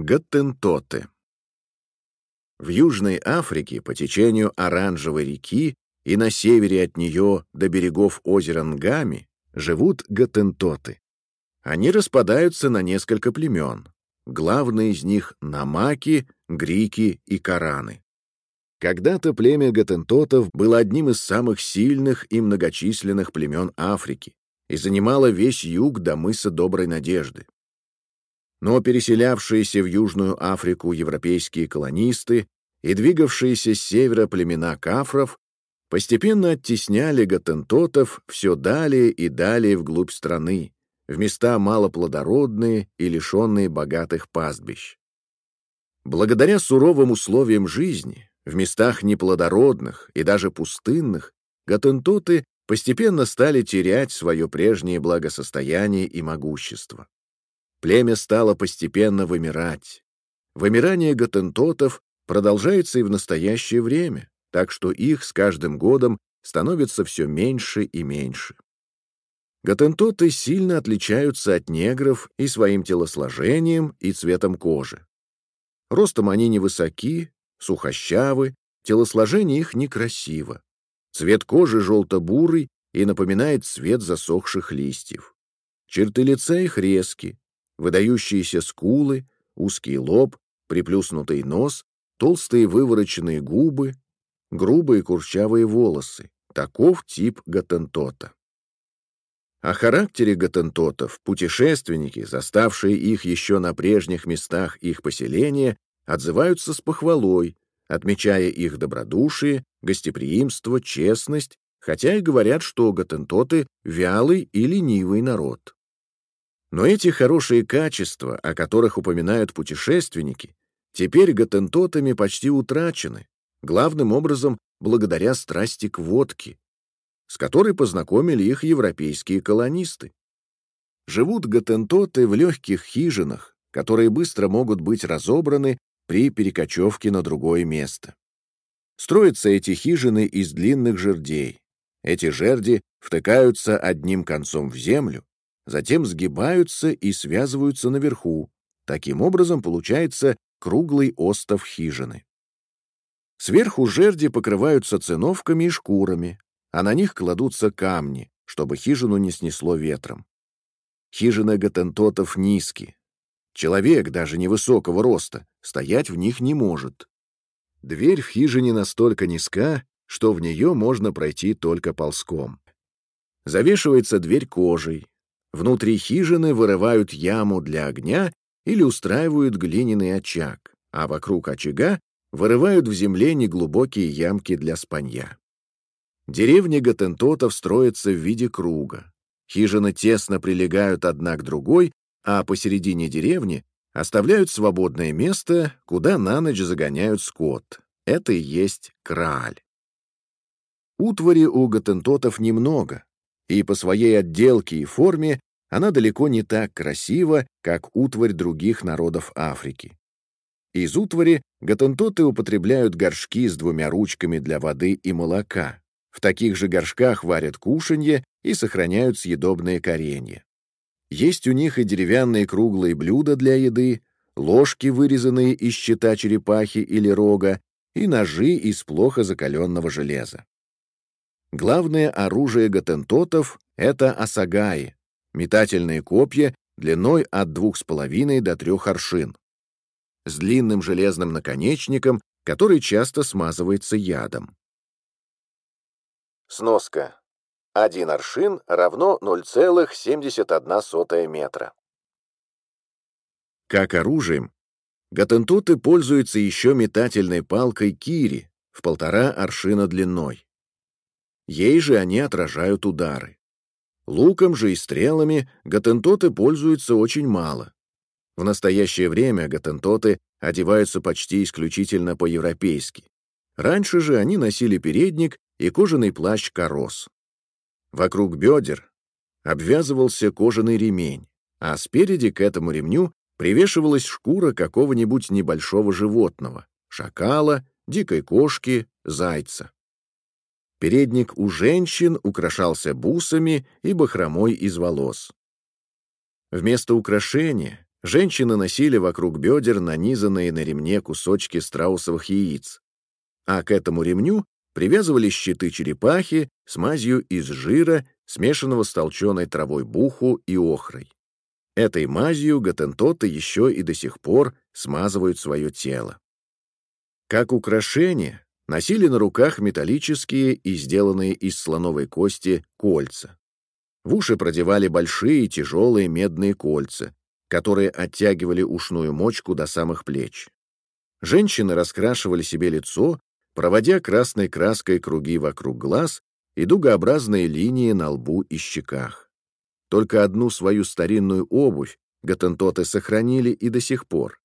Гаттентоты. В Южной Африке по течению Оранжевой реки и на севере от нее до берегов озера Нгами живут гаттентоты. Они распадаются на несколько племен. Главные из них — намаки, грики и караны. Когда-то племя гаттентотов было одним из самых сильных и многочисленных племен Африки и занимало весь юг до мыса Доброй Надежды но переселявшиеся в Южную Африку европейские колонисты и двигавшиеся с севера племена кафров постепенно оттесняли гатентотов все далее и далее вглубь страны, в места малоплодородные и лишенные богатых пастбищ. Благодаря суровым условиям жизни, в местах неплодородных и даже пустынных, гатентоты постепенно стали терять свое прежнее благосостояние и могущество. Племя стало постепенно вымирать. Вымирание готентотов продолжается и в настоящее время, так что их с каждым годом становится все меньше и меньше. Готентоты сильно отличаются от негров и своим телосложением, и цветом кожи. Ростом они невысоки, сухощавы, телосложение их некрасиво. Цвет кожи желто-бурый и напоминает цвет засохших листьев. Черты лица их резки, выдающиеся скулы, узкий лоб, приплюснутый нос, толстые вывороченные губы, грубые курчавые волосы. Таков тип гатентота. О характере гатентотов путешественники, заставшие их еще на прежних местах их поселения, отзываются с похвалой, отмечая их добродушие, гостеприимство, честность, хотя и говорят, что гатентоты — вялый и ленивый народ. Но эти хорошие качества, о которых упоминают путешественники, теперь готентотами почти утрачены, главным образом благодаря страсти к водке, с которой познакомили их европейские колонисты. Живут готентоты в легких хижинах, которые быстро могут быть разобраны при перекочевке на другое место. Строятся эти хижины из длинных жердей. Эти жерди втыкаются одним концом в землю, затем сгибаются и связываются наверху. Таким образом получается круглый остов хижины. Сверху жерди покрываются циновками и шкурами, а на них кладутся камни, чтобы хижину не снесло ветром. Хижины готентотов низкие. Человек, даже невысокого роста, стоять в них не может. Дверь в хижине настолько низка, что в нее можно пройти только ползком. Завешивается дверь кожей, Внутри хижины вырывают яму для огня или устраивают глиняный очаг, а вокруг очага вырывают в земле неглубокие ямки для спанья. Деревни готентотов строятся в виде круга. Хижины тесно прилегают одна к другой, а посередине деревни оставляют свободное место, куда на ночь загоняют скот. Это и есть краль. Утвари у готентотов немного, и по своей отделке и форме она далеко не так красива, как утварь других народов Африки. Из утвари готентоты употребляют горшки с двумя ручками для воды и молока. В таких же горшках варят кушанье и сохраняют съедобные коренья. Есть у них и деревянные круглые блюда для еды, ложки, вырезанные из щита черепахи или рога, и ножи из плохо закаленного железа. Главное оружие готентотов — это асагаи, метательные копья длиной от двух с половиной до трех аршин, с длинным железным наконечником, который часто смазывается ядом. Сноска. Один аршин равно 0,71 метра. Как оружием, гатентуты пользуются еще метательной палкой кири в полтора аршина длиной. Ей же они отражают удары. Луком же и стрелами гатентоты пользуются очень мало. В настоящее время гатентоты одеваются почти исключительно по-европейски. Раньше же они носили передник и кожаный плащ-корос. Вокруг бедер обвязывался кожаный ремень, а спереди к этому ремню привешивалась шкура какого-нибудь небольшого животного — шакала, дикой кошки, зайца. Передник у женщин украшался бусами и бахромой из волос. Вместо украшения Женщины носили вокруг бедер нанизанные на ремне кусочки страусовых яиц, а к этому ремню привязывали щиты черепахи с мазью из жира, смешанного с толченой травой буху и охрой. Этой мазью готентоты еще и до сих пор смазывают свое тело. Как украшение носили на руках металлические и сделанные из слоновой кости кольца. В уши продевали большие тяжелые медные кольца, которые оттягивали ушную мочку до самых плеч. Женщины раскрашивали себе лицо, проводя красной краской круги вокруг глаз и дугообразные линии на лбу и щеках. Только одну свою старинную обувь готентоты сохранили и до сих пор.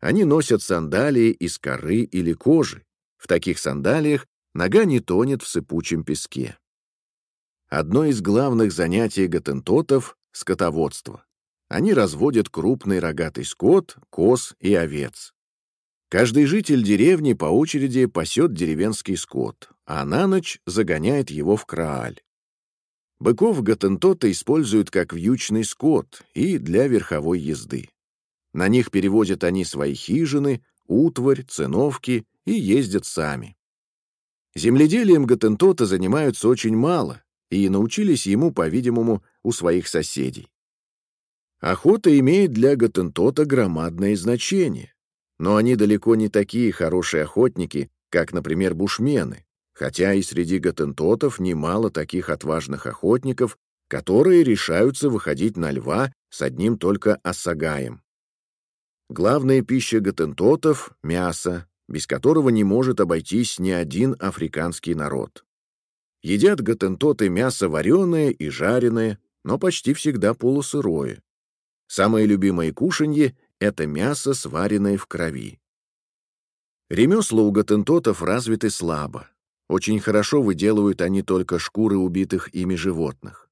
Они носят сандалии из коры или кожи. В таких сандалиях нога не тонет в сыпучем песке. Одно из главных занятий готентотов — скотоводство. Они разводят крупный рогатый скот, коз и овец. Каждый житель деревни по очереди пасет деревенский скот, а на ночь загоняет его в крааль. Быков Гатентота используют как вьючный скот и для верховой езды. На них перевозят они свои хижины, утварь, циновки и ездят сами. Земледелием Гатентота занимаются очень мало и научились ему, по-видимому, у своих соседей. Охота имеет для Гатентота громадное значение, но они далеко не такие хорошие охотники, как, например, бушмены, хотя и среди Гатентотов немало таких отважных охотников, которые решаются выходить на льва с одним только осагаем. Главная пища Гатентотов — мясо, без которого не может обойтись ни один африканский народ. Едят гатентоты мясо вареное и жареное, но почти всегда полусырое. Самое любимое кушанье — это мясо, сваренное в крови. Ремесла у готентотов развиты слабо. Очень хорошо выделывают они только шкуры убитых ими животных.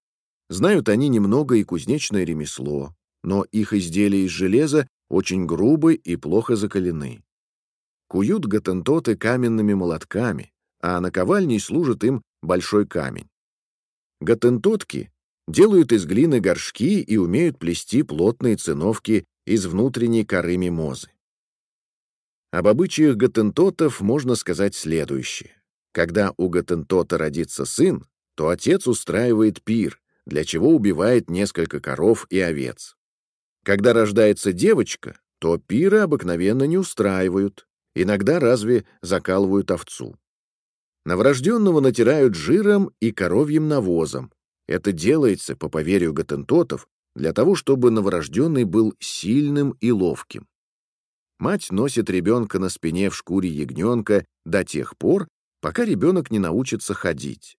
Знают они немного и кузнечное ремесло, но их изделия из железа очень грубы и плохо закалены. Куют готентоты каменными молотками, а наковальней служит им большой камень. Готентотки делают из глины горшки и умеют плести плотные циновки из внутренней коры мимозы. Об обычаях готентотов можно сказать следующее. Когда у готентота родится сын, то отец устраивает пир, для чего убивает несколько коров и овец. Когда рождается девочка, то пиры обыкновенно не устраивают, иногда разве закалывают овцу. Новорожденного натирают жиром и коровьим навозом, это делается, по поверью готентотов, для того, чтобы новорожденный был сильным и ловким. Мать носит ребенка на спине в шкуре ягненка до тех пор, пока ребенок не научится ходить.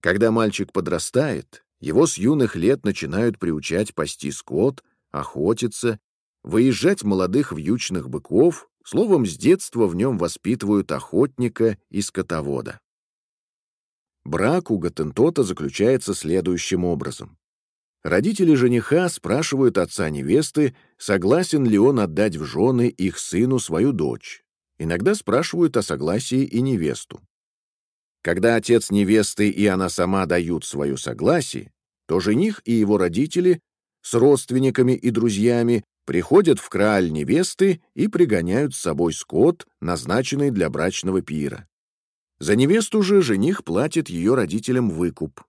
Когда мальчик подрастает, его с юных лет начинают приучать пасти скот, охотиться, выезжать молодых вьючных быков, словом, с детства в нем воспитывают охотника и скотовода. Брак у Гатентота заключается следующим образом. Родители жениха спрашивают отца невесты, согласен ли он отдать в жены их сыну свою дочь. Иногда спрашивают о согласии и невесту. Когда отец невесты и она сама дают свое согласие, то жених и его родители с родственниками и друзьями приходят в краль невесты и пригоняют с собой скот, назначенный для брачного пира. За невесту же жених платит ее родителям выкуп.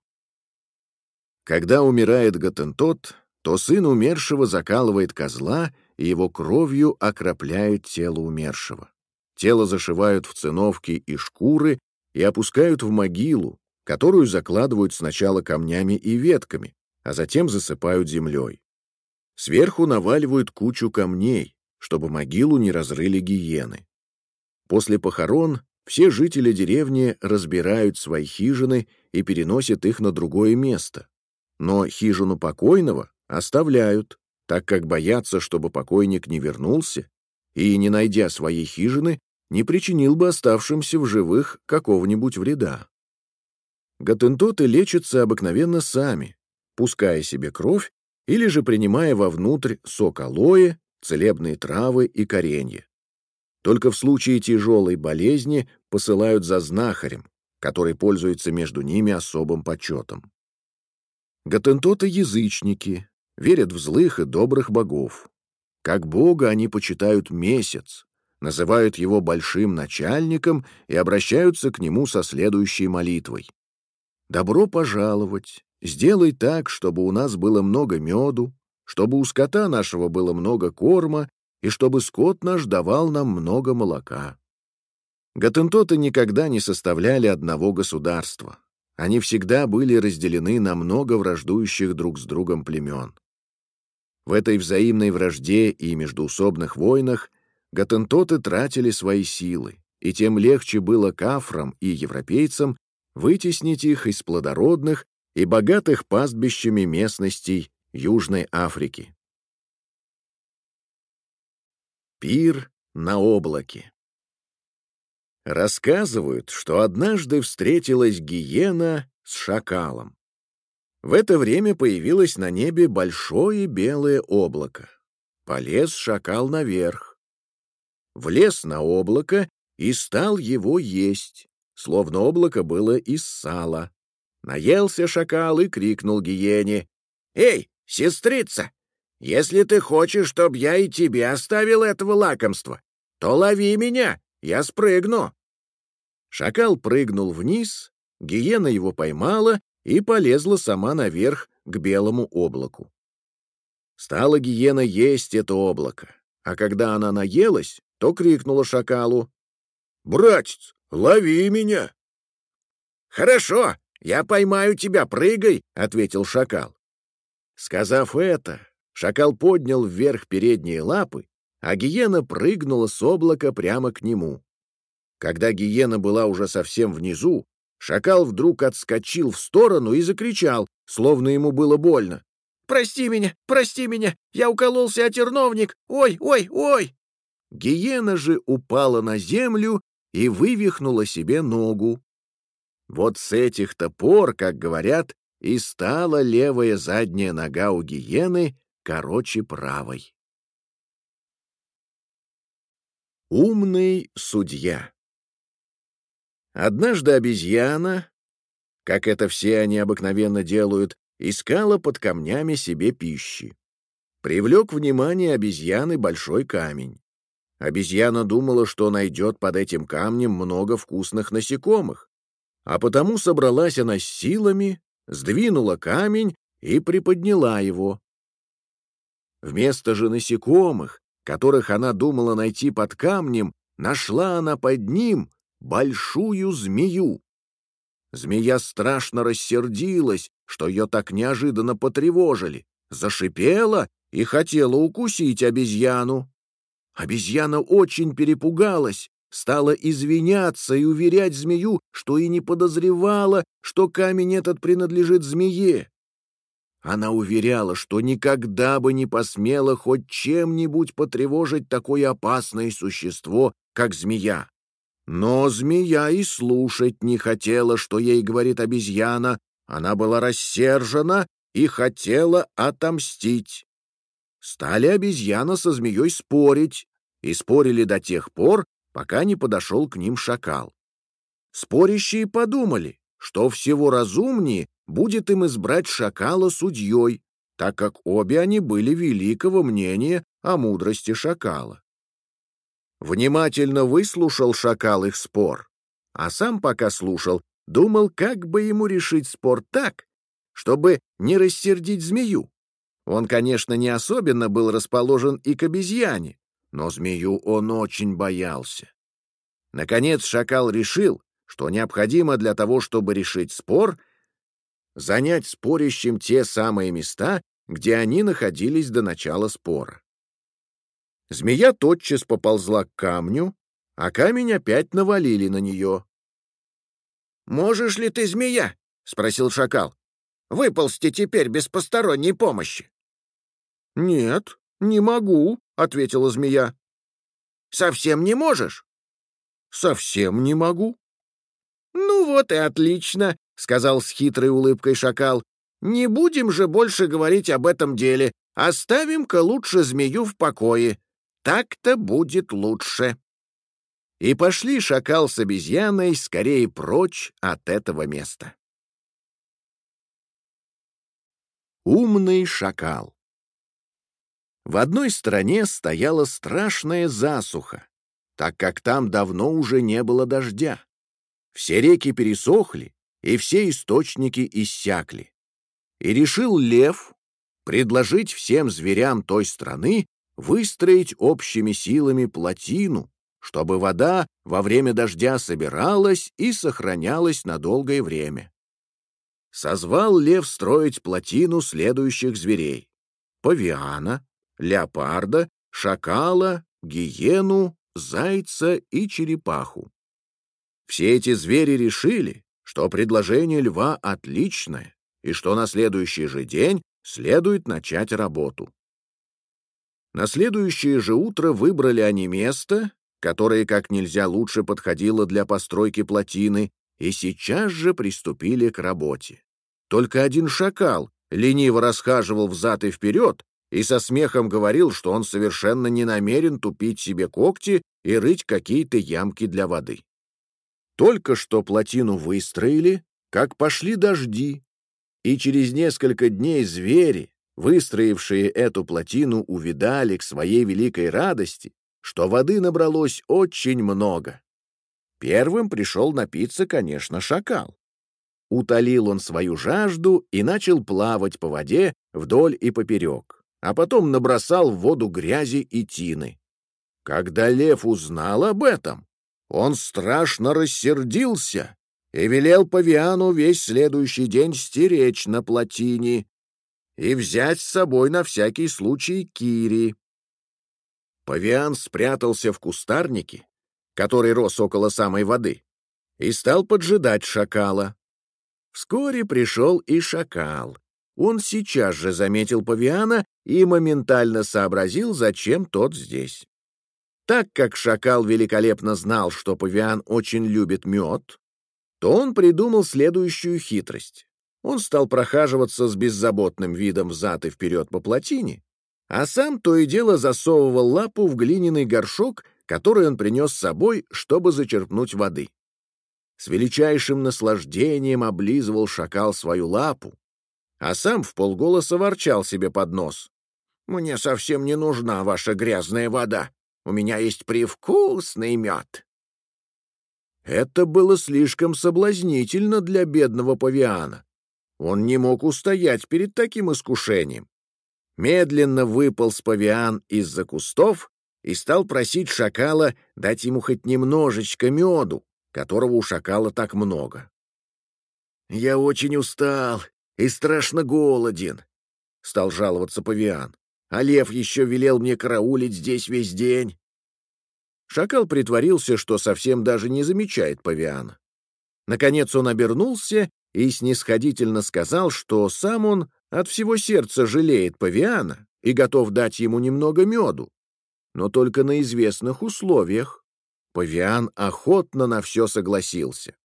Когда умирает Готентот, то сын умершего закалывает козла и его кровью окропляет тело умершего. Тело зашивают в циновки и шкуры и опускают в могилу, которую закладывают сначала камнями и ветками, а затем засыпают землей. Сверху наваливают кучу камней, чтобы могилу не разрыли гиены. После похорон все жители деревни разбирают свои хижины и переносят их на другое место. Но хижину покойного оставляют, так как боятся, чтобы покойник не вернулся и, не найдя своей хижины, не причинил бы оставшимся в живых какого-нибудь вреда. Готентоты лечатся обыкновенно сами, пуская себе кровь или же принимая вовнутрь сок алоэ, целебные травы и коренья. Только в случае тяжелой болезни посылают за знахарем, который пользуется между ними особым почетом. Готентоты — язычники, верят в злых и добрых богов. Как Бога они почитают месяц, называют его большим начальником и обращаются к нему со следующей молитвой. «Добро пожаловать! Сделай так, чтобы у нас было много меду, чтобы у скота нашего было много корма и чтобы скот наш давал нам много молока». Гатентоты никогда не составляли одного государства. Они всегда были разделены на много враждующих друг с другом племен. В этой взаимной вражде и междуусобных войнах гатентоты тратили свои силы, и тем легче было кафрам и европейцам вытеснить их из плодородных и богатых пастбищами местностей Южной Африки. Пир на облаке Рассказывают, что однажды встретилась гиена с шакалом. В это время появилось на небе большое белое облако. Полез шакал наверх. Влез на облако и стал его есть, словно облако было из сала. Наелся шакал и крикнул гиене. «Эй, сестрица, если ты хочешь, чтобы я и тебе оставил этого лакомства, то лови меня, я спрыгну». Шакал прыгнул вниз, гиена его поймала и полезла сама наверх к белому облаку. Стала гиена есть это облако, а когда она наелась, то крикнула шакалу. «Братец, лови меня!» «Хорошо, я поймаю тебя, прыгай!» — ответил шакал. Сказав это, шакал поднял вверх передние лапы, а гиена прыгнула с облака прямо к нему. Когда гиена была уже совсем внизу, Шакал вдруг отскочил в сторону и закричал, словно ему было больно. «Прости меня, прости меня! Я укололся о терновник! Ой, ой, ой!» Гиена же упала на землю и вывихнула себе ногу. Вот с этих-то пор, как говорят, и стала левая задняя нога у гиены короче правой. Умный судья Однажды обезьяна, как это все они обыкновенно делают, искала под камнями себе пищи. Привлек внимание обезьяны большой камень. Обезьяна думала, что найдет под этим камнем много вкусных насекомых, а потому собралась она с силами, сдвинула камень и приподняла его. Вместо же насекомых, которых она думала найти под камнем, нашла она под ним большую змею. Змея страшно рассердилась, что ее так неожиданно потревожили, зашипела и хотела укусить обезьяну. Обезьяна очень перепугалась, стала извиняться и уверять змею, что и не подозревала, что камень этот принадлежит змее. Она уверяла, что никогда бы не посмела хоть чем-нибудь потревожить такое опасное существо, как змея. Но змея и слушать не хотела, что ей говорит обезьяна. Она была рассержена и хотела отомстить. Стали обезьяна со змеей спорить, и спорили до тех пор, пока не подошел к ним шакал. Спорящие подумали, что всего разумнее будет им избрать шакала судьей, так как обе они были великого мнения о мудрости шакала. Внимательно выслушал шакал их спор, а сам, пока слушал, думал, как бы ему решить спор так, чтобы не рассердить змею. Он, конечно, не особенно был расположен и к обезьяне, но змею он очень боялся. Наконец шакал решил, что необходимо для того, чтобы решить спор, занять спорящим те самые места, где они находились до начала спора. Змея тотчас поползла к камню, а камень опять навалили на нее. «Можешь ли ты, змея?» — спросил шакал. «Выползти теперь без посторонней помощи». «Нет, не могу», — ответила змея. «Совсем не можешь?» «Совсем не могу». «Ну вот и отлично», — сказал с хитрой улыбкой шакал. «Не будем же больше говорить об этом деле. Оставим-ка лучше змею в покое. Так-то будет лучше. И пошли шакал с обезьяной скорее прочь от этого места. Умный шакал В одной стране стояла страшная засуха, так как там давно уже не было дождя. Все реки пересохли, и все источники иссякли. И решил лев предложить всем зверям той страны выстроить общими силами плотину, чтобы вода во время дождя собиралась и сохранялась на долгое время. Созвал лев строить плотину следующих зверей — павиана, леопарда, шакала, гиену, зайца и черепаху. Все эти звери решили, что предложение льва отличное и что на следующий же день следует начать работу. На следующее же утро выбрали они место, которое как нельзя лучше подходило для постройки плотины, и сейчас же приступили к работе. Только один шакал лениво расхаживал взад и вперед и со смехом говорил, что он совершенно не намерен тупить себе когти и рыть какие-то ямки для воды. Только что плотину выстроили, как пошли дожди, и через несколько дней звери, выстроившие эту плотину, увидали к своей великой радости, что воды набралось очень много. Первым пришел напиться, конечно, шакал. Утолил он свою жажду и начал плавать по воде вдоль и поперек, а потом набросал в воду грязи и тины. Когда лев узнал об этом, он страшно рассердился и велел павиану весь следующий день стеречь на плотине и взять с собой на всякий случай Кири. Павиан спрятался в кустарнике, который рос около самой воды, и стал поджидать шакала. Вскоре пришел и шакал. Он сейчас же заметил павиана и моментально сообразил, зачем тот здесь. Так как шакал великолепно знал, что павиан очень любит мед, то он придумал следующую хитрость. Он стал прохаживаться с беззаботным видом взад и вперед по плотине, а сам то и дело засовывал лапу в глиняный горшок, который он принес с собой, чтобы зачерпнуть воды. С величайшим наслаждением облизывал шакал свою лапу, а сам в полголоса ворчал себе под нос. «Мне совсем не нужна ваша грязная вода. У меня есть привкусный мед». Это было слишком соблазнительно для бедного павиана. Он не мог устоять перед таким искушением. Медленно выпал с павиан из-за кустов и стал просить шакала дать ему хоть немножечко меду, которого у шакала так много. «Я очень устал и страшно голоден», — стал жаловаться павиан. «А лев еще велел мне караулить здесь весь день». Шакал притворился, что совсем даже не замечает павиана. Наконец он обернулся и снисходительно сказал, что сам он от всего сердца жалеет павиана и готов дать ему немного меду, но только на известных условиях. Павиан охотно на все согласился.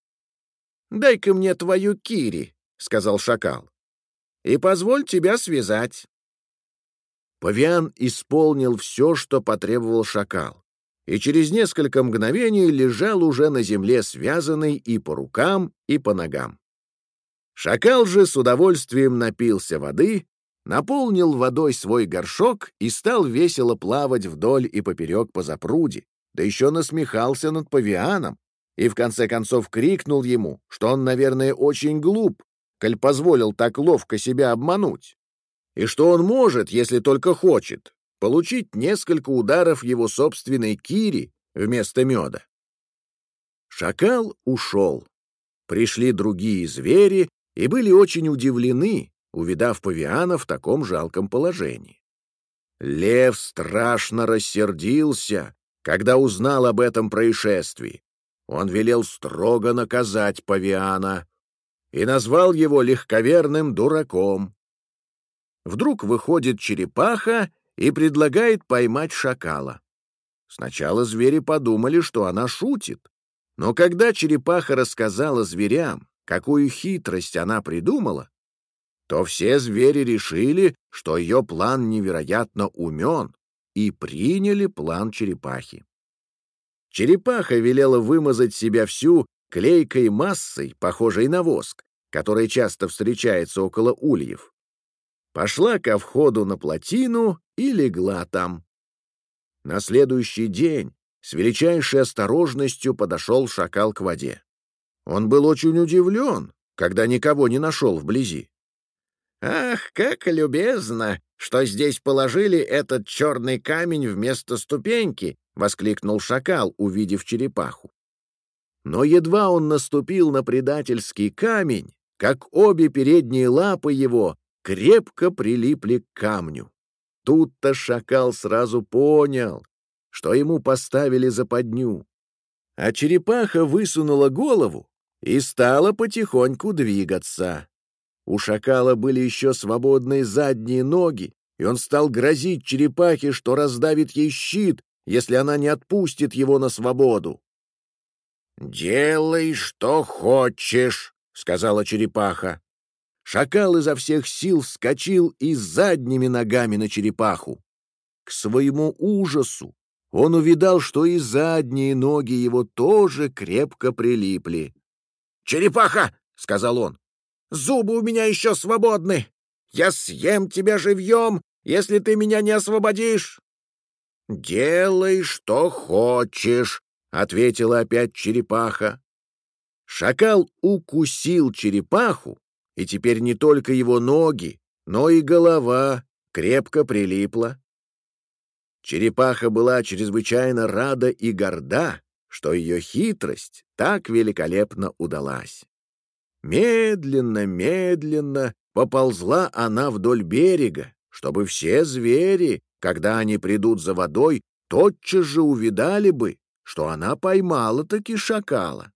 «Дай-ка мне твою кири», — сказал шакал, — «и позволь тебя связать». Павиан исполнил все, что потребовал шакал и через несколько мгновений лежал уже на земле связанный и по рукам, и по ногам. Шакал же с удовольствием напился воды, наполнил водой свой горшок и стал весело плавать вдоль и поперек по запруде, да еще насмехался над павианом и в конце концов крикнул ему, что он, наверное, очень глуп, коль позволил так ловко себя обмануть, и что он может, если только хочет, получить несколько ударов его собственной кири вместо меда. Шакал ушел. Пришли другие звери и были очень удивлены, увидав павиана в таком жалком положении. Лев страшно рассердился, когда узнал об этом происшествии. Он велел строго наказать павиана и назвал его легковерным дураком. Вдруг выходит черепаха и предлагает поймать шакала. Сначала звери подумали, что она шутит, но когда черепаха рассказала зверям, какую хитрость она придумала, то все звери решили, что ее план невероятно умен, и приняли план черепахи. Черепаха велела вымазать себя всю клейкой массой, похожей на воск, которая часто встречается около ульев. Пошла ко входу на плотину и легла там. На следующий день с величайшей осторожностью подошел шакал к воде. Он был очень удивлен, когда никого не нашел вблизи. «Ах, как любезно, что здесь положили этот черный камень вместо ступеньки!» — воскликнул шакал, увидев черепаху. Но едва он наступил на предательский камень, как обе передние лапы его крепко прилипли к камню. Тут-то шакал сразу понял, что ему поставили западню. А черепаха высунула голову и стала потихоньку двигаться. У шакала были еще свободные задние ноги, и он стал грозить черепахе, что раздавит ей щит, если она не отпустит его на свободу. «Делай, что хочешь», — сказала черепаха. Шакал изо всех сил вскочил и задними ногами на черепаху. К своему ужасу он увидал, что и задние ноги его тоже крепко прилипли. «Черепаха!» — сказал он. «Зубы у меня еще свободны! Я съем тебя живьем, если ты меня не освободишь!» «Делай, что хочешь!» — ответила опять черепаха. Шакал укусил черепаху, и теперь не только его ноги, но и голова крепко прилипла. Черепаха была чрезвычайно рада и горда, что ее хитрость так великолепно удалась. Медленно, медленно поползла она вдоль берега, чтобы все звери, когда они придут за водой, тотчас же увидали бы, что она поймала-таки шакала.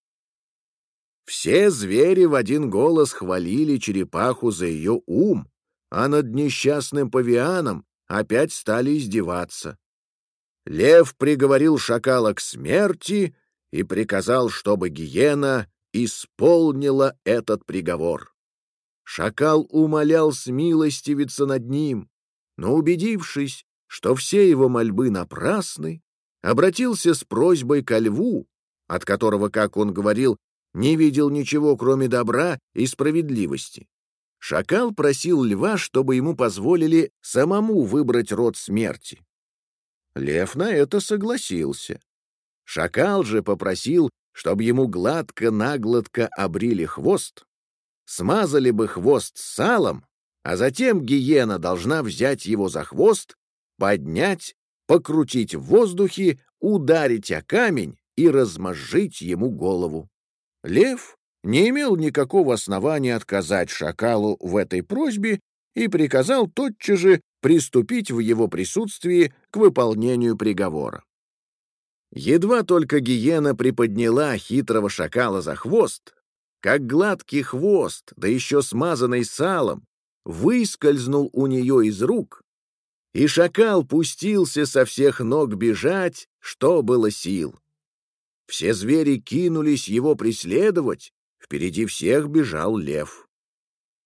Все звери в один голос хвалили черепаху за ее ум, а над несчастным павианом опять стали издеваться. Лев приговорил шакала к смерти и приказал, чтобы гиена исполнила этот приговор. Шакал умолял смилостивиться над ним, но, убедившись, что все его мольбы напрасны, обратился с просьбой ко льву, от которого, как он говорил, не видел ничего, кроме добра и справедливости. Шакал просил льва, чтобы ему позволили самому выбрать род смерти. Лев на это согласился. Шакал же попросил, чтобы ему гладко-нагладко обрили хвост, смазали бы хвост салом, а затем гиена должна взять его за хвост, поднять, покрутить в воздухе, ударить о камень и размозжить ему голову. Лев не имел никакого основания отказать шакалу в этой просьбе и приказал тотчас же приступить в его присутствии к выполнению приговора. Едва только гиена приподняла хитрого шакала за хвост, как гладкий хвост, да еще смазанный салом, выскользнул у нее из рук, и шакал пустился со всех ног бежать, что было сил. Все звери кинулись его преследовать, впереди всех бежал лев.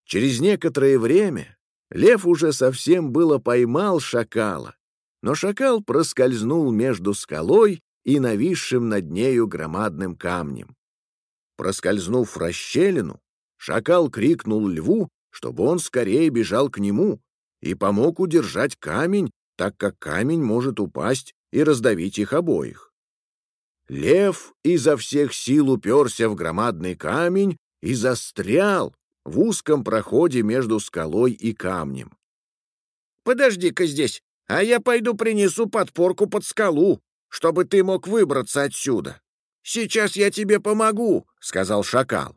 Через некоторое время лев уже совсем было поймал шакала, но шакал проскользнул между скалой и нависшим над нею громадным камнем. Проскользнув расщелину, шакал крикнул льву, чтобы он скорее бежал к нему и помог удержать камень, так как камень может упасть и раздавить их обоих. Лев изо всех сил уперся в громадный камень и застрял в узком проходе между скалой и камнем. «Подожди-ка здесь, а я пойду принесу подпорку под скалу, чтобы ты мог выбраться отсюда. Сейчас я тебе помогу», — сказал шакал.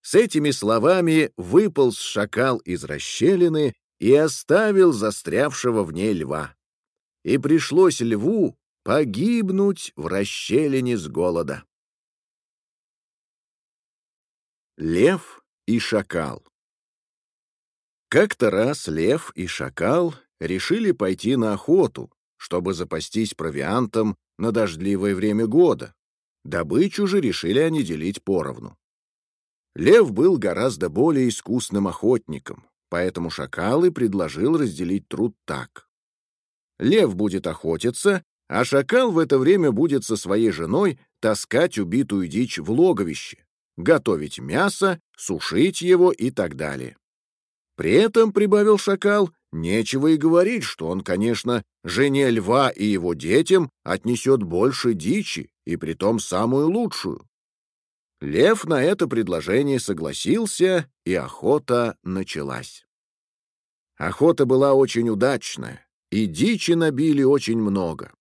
С этими словами выполз шакал из расщелины и оставил застрявшего в ней льва. И пришлось льву погибнуть в расщелине с голода. Лев и шакал Как-то раз лев и шакал решили пойти на охоту, чтобы запастись провиантом на дождливое время года. Добычу же решили они делить поровну. Лев был гораздо более искусным охотником, поэтому шакал и предложил разделить труд так. Лев будет охотиться, а шакал в это время будет со своей женой таскать убитую дичь в логовище, готовить мясо, сушить его и так далее. При этом, прибавил шакал, нечего и говорить, что он, конечно, жене льва и его детям отнесет больше дичи, и притом самую лучшую. Лев на это предложение согласился, и охота началась. Охота была очень удачная, и дичи набили очень много.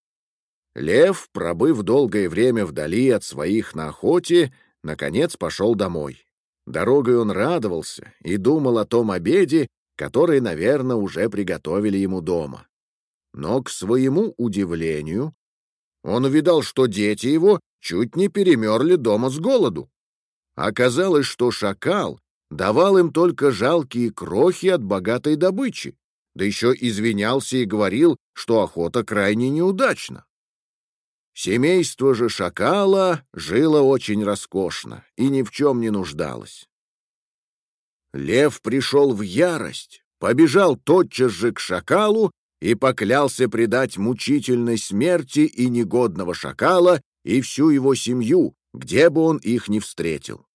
Лев, пробыв долгое время вдали от своих на охоте, наконец пошел домой. Дорогой он радовался и думал о том обеде, который, наверное, уже приготовили ему дома. Но, к своему удивлению, он увидал, что дети его чуть не перемерли дома с голоду. Оказалось, что шакал давал им только жалкие крохи от богатой добычи, да еще извинялся и говорил, что охота крайне неудачна. Семейство же шакала жило очень роскошно и ни в чем не нуждалось. Лев пришел в ярость, побежал тотчас же к шакалу и поклялся предать мучительной смерти и негодного шакала и всю его семью, где бы он их ни встретил.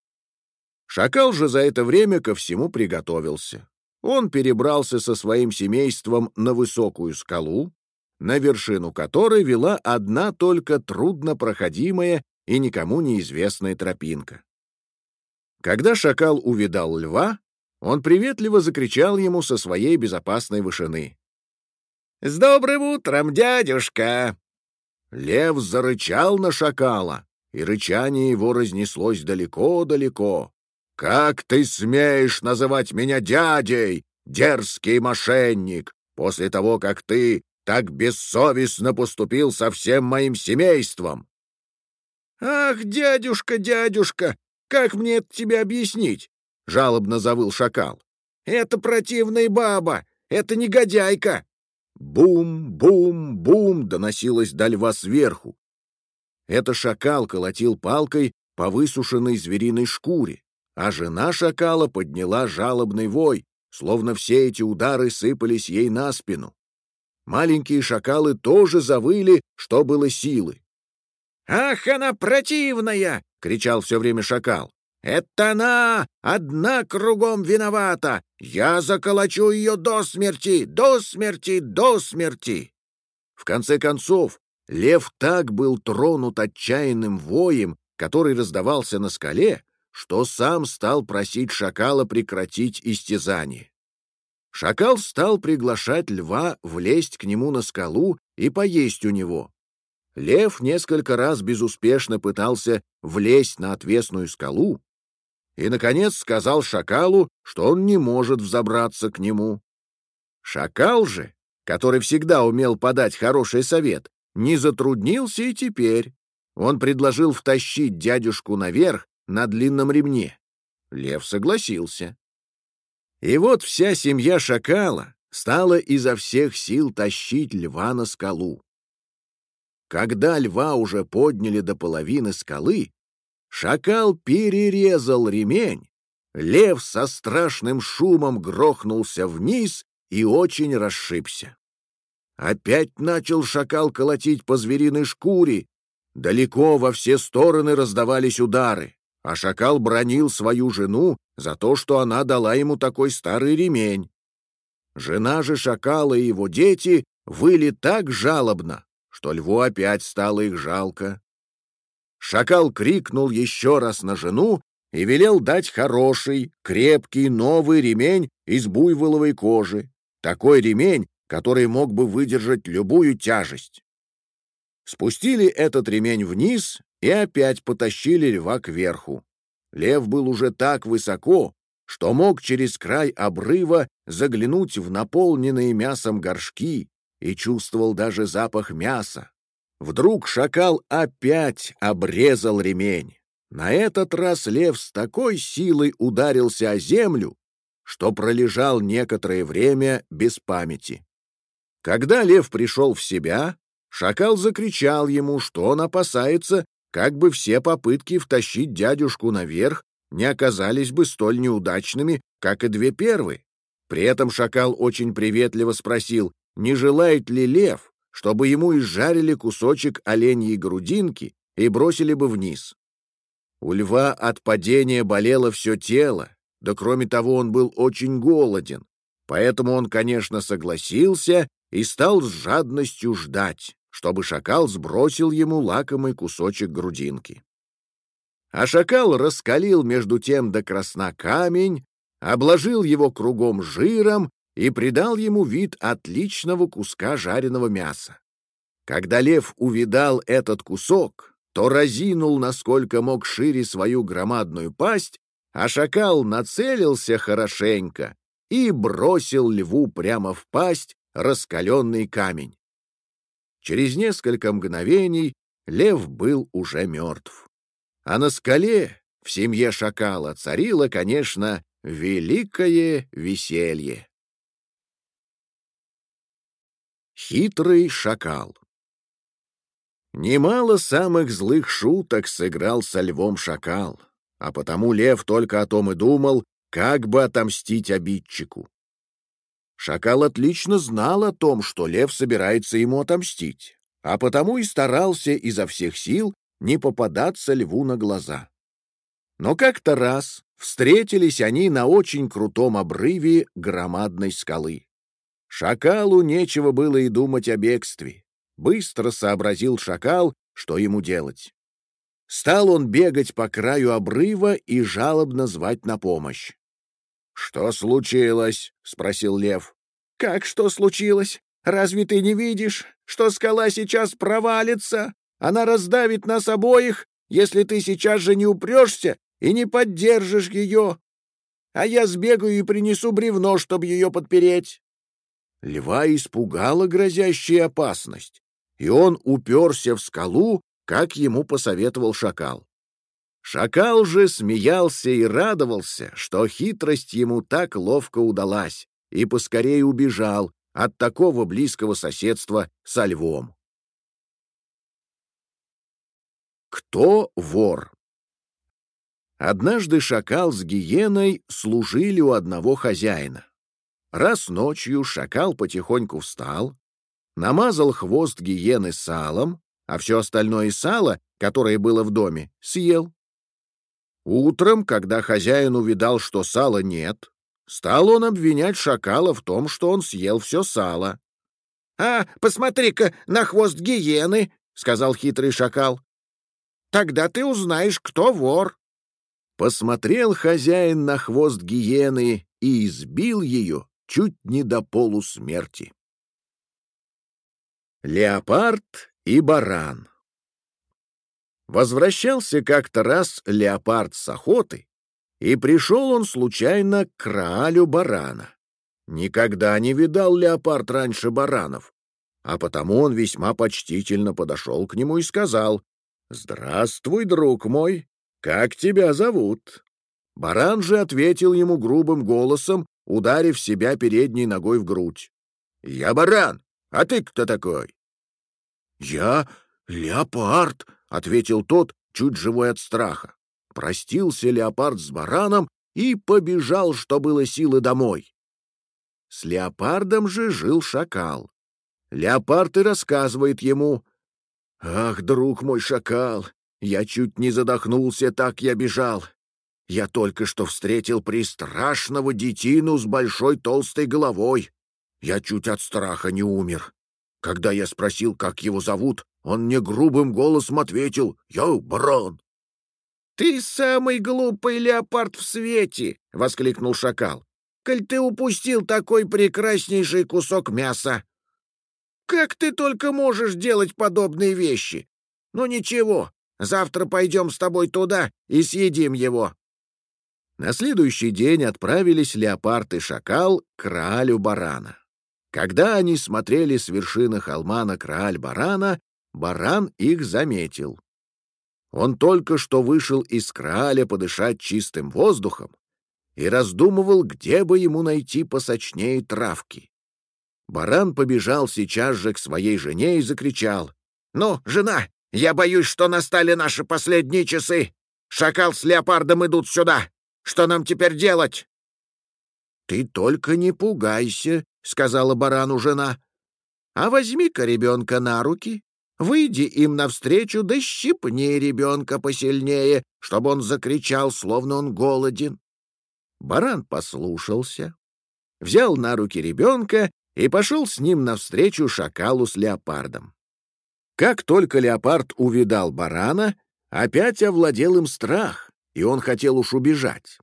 Шакал же за это время ко всему приготовился. Он перебрался со своим семейством на высокую скалу, на вершину которой вела одна только труднопроходимая и никому неизвестная тропинка. Когда шакал увидал льва, он приветливо закричал ему со своей безопасной вышины. «С добрым утром, дядюшка!» Лев зарычал на шакала, и рычание его разнеслось далеко-далеко. «Как ты смеешь называть меня дядей, дерзкий мошенник, после того, как ты так бессовестно поступил со всем моим семейством?» «Ах, дядюшка, дядюшка, как мне это тебе объяснить?» — жалобно завыл шакал. «Это противная баба, это негодяйка!» Бум, бум, бум доносилось до льва сверху. Это шакал колотил палкой по высушенной звериной шкуре, а жена шакала подняла жалобный вой, словно все эти удары сыпались ей на спину. Маленькие шакалы тоже завыли, что было силы. «Ах, она противная!» — кричал все время шакал. «Это она! Одна кругом виновата! Я заколочу ее до смерти! До смерти! До смерти!» В конце концов, лев так был тронут отчаянным воем, который раздавался на скале, что сам стал просить шакала прекратить истязание. Шакал стал приглашать льва влезть к нему на скалу и поесть у него. Лев несколько раз безуспешно пытался влезть на отвесную скалу, и, наконец, сказал шакалу, что он не может взобраться к нему. Шакал же, который всегда умел подать хороший совет, не затруднился и теперь. Он предложил втащить дядюшку наверх на длинном ремне. Лев согласился. И вот вся семья шакала стала изо всех сил тащить льва на скалу. Когда льва уже подняли до половины скалы, Шакал перерезал ремень, лев со страшным шумом грохнулся вниз и очень расшибся. Опять начал шакал колотить по звериной шкуре. Далеко во все стороны раздавались удары, а шакал бронил свою жену за то, что она дала ему такой старый ремень. Жена же шакала и его дети выли так жалобно, что льву опять стало их жалко. Шакал крикнул еще раз на жену и велел дать хороший, крепкий, новый ремень из буйволовой кожи. Такой ремень, который мог бы выдержать любую тяжесть. Спустили этот ремень вниз и опять потащили льва кверху. Лев был уже так высоко, что мог через край обрыва заглянуть в наполненные мясом горшки и чувствовал даже запах мяса. Вдруг шакал опять обрезал ремень. На этот раз лев с такой силой ударился о землю, что пролежал некоторое время без памяти. Когда лев пришел в себя, шакал закричал ему, что он опасается, как бы все попытки втащить дядюшку наверх не оказались бы столь неудачными, как и две первые. При этом шакал очень приветливо спросил, не желает ли лев, чтобы ему изжарили кусочек оленьей грудинки и бросили бы вниз. У льва от падения болело все тело, да кроме того он был очень голоден, Поэтому он, конечно, согласился и стал с жадностью ждать, чтобы шакал сбросил ему лакомый кусочек грудинки. А шакал раскалил между тем до красна камень, обложил его кругом жиром и придал ему вид отличного куска жареного мяса. Когда лев увидал этот кусок, то разинул, насколько мог шире свою громадную пасть, а шакал нацелился хорошенько и бросил льву прямо в пасть раскаленный камень. Через несколько мгновений лев был уже мертв. А на скале в семье шакала царило, конечно, великое веселье. Хитрый шакал Немало самых злых шуток сыграл со львом шакал, а потому лев только о том и думал, как бы отомстить обидчику. Шакал отлично знал о том, что лев собирается ему отомстить, а потому и старался изо всех сил не попадаться льву на глаза. Но как-то раз встретились они на очень крутом обрыве громадной скалы. Шакалу нечего было и думать о бегстве. Быстро сообразил шакал, что ему делать. Стал он бегать по краю обрыва и жалобно звать на помощь. «Что случилось?» — спросил лев. «Как что случилось? Разве ты не видишь, что скала сейчас провалится? Она раздавит нас обоих, если ты сейчас же не упрешься и не поддержишь ее. А я сбегаю и принесу бревно, чтобы ее подпереть». Льва испугала грозящая опасность, и он уперся в скалу, как ему посоветовал шакал. Шакал же смеялся и радовался, что хитрость ему так ловко удалась, и поскорее убежал от такого близкого соседства со львом. Кто вор? Однажды шакал с гиеной служили у одного хозяина. Раз ночью шакал потихоньку встал, намазал хвост гиены салом, а все остальное сало, которое было в доме, съел. Утром, когда хозяин увидал, что сала нет, стал он обвинять шакала в том, что он съел все сало. — А, посмотри-ка на хвост гиены, — сказал хитрый шакал. — Тогда ты узнаешь, кто вор. Посмотрел хозяин на хвост гиены и избил ее чуть не до полусмерти. Леопард и баран Возвращался как-то раз леопард с охоты, и пришел он случайно к кралю барана. Никогда не видал леопард раньше баранов, а потому он весьма почтительно подошел к нему и сказал, «Здравствуй, друг мой, как тебя зовут?» Баран же ответил ему грубым голосом, ударив себя передней ногой в грудь. «Я баран, а ты кто такой?» «Я леопард», — ответил тот, чуть живой от страха. Простился леопард с бараном и побежал, что было силы, домой. С леопардом же жил шакал. Леопард и рассказывает ему. «Ах, друг мой шакал, я чуть не задохнулся, так я бежал. Я только что встретил пристрашного детину с большой толстой головой. Я чуть от страха не умер. Когда я спросил, как его зовут, он мне грубым голосом ответил «Я баран». «Ты самый глупый леопард в свете!» — воскликнул шакал. «Коль ты упустил такой прекраснейший кусок мяса! Как ты только можешь делать подобные вещи? Ну ничего, завтра пойдем с тобой туда и съедим его. На следующий день отправились леопард и шакал к Раалю барана. Когда они смотрели с вершины холма на Крааль барана, баран их заметил. Он только что вышел из Крааля подышать чистым воздухом и раздумывал, где бы ему найти посочнее травки. Баран побежал сейчас же к своей жене и закричал. «Ну, жена, я боюсь, что настали наши последние часы. Шакал с леопардом идут сюда. Что нам теперь делать?» «Ты только не пугайся», — сказала барану жена. «А возьми-ка ребенка на руки, выйди им навстречу, да щипни ребенка посильнее, чтобы он закричал, словно он голоден». Баран послушался, взял на руки ребенка и пошел с ним навстречу шакалу с леопардом. Как только леопард увидал барана, опять овладел им страх, и он хотел уж убежать.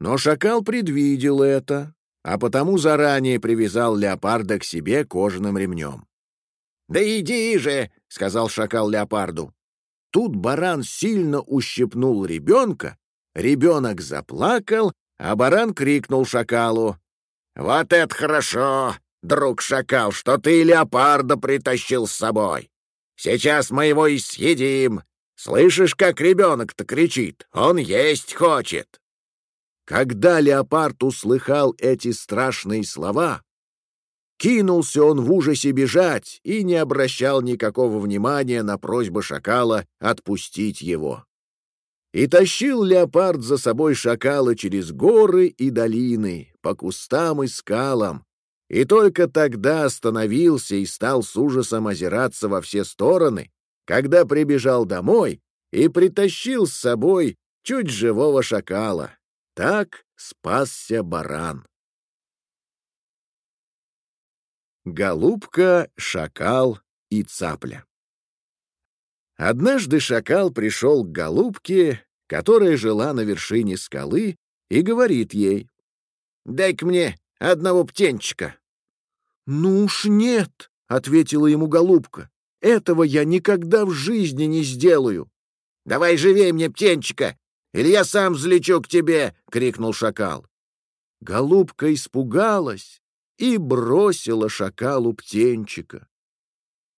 Но шакал предвидел это, а потому заранее привязал леопарда к себе кожаным ремнем. «Да иди же!» — сказал шакал леопарду. Тут баран сильно ущипнул ребенка, ребенок заплакал, а баран крикнул шакалу. «Вот это хорошо, друг шакал, что ты леопарда притащил с собой! Сейчас мы его и съедим! Слышишь, как ребенок-то кричит? Он есть хочет!» Когда леопард услыхал эти страшные слова, кинулся он в ужасе бежать и не обращал никакого внимания на просьбы шакала отпустить его. И тащил леопард за собой шакала через горы и долины, по кустам и скалам, и только тогда остановился и стал с ужасом озираться во все стороны, когда прибежал домой и притащил с собой чуть живого шакала. Так спасся баран. Голубка, шакал и цапля Однажды шакал пришел к голубке, которая жила на вершине скалы, и говорит ей, «Дай-ка мне одного птенчика». «Ну уж нет», — ответила ему голубка, «этого я никогда в жизни не сделаю». «Давай живей мне птенчика, или я сам взлечу к тебе!» — крикнул шакал. Голубка испугалась и бросила шакалу птенчика.